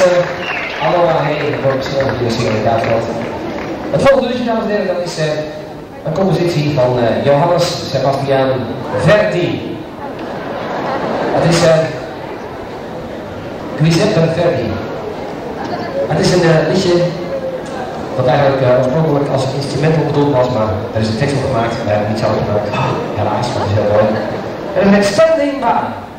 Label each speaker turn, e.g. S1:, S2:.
S1: mensen allemaal heen. misschien. Het volgende liedje, dames en heren, dat is uh, een compositie van uh, Johannes Sebastian Verdi. Het is uh, Verdi. Het is een uh, liedje wat eigenlijk uh, oorspronkelijk als instrumental bedoeld was, maar er is een tekst op gemaakt, daar hebben niet zelf gemaakt. Ah, helaas, maar het is heel mooi. En het heet Standing By.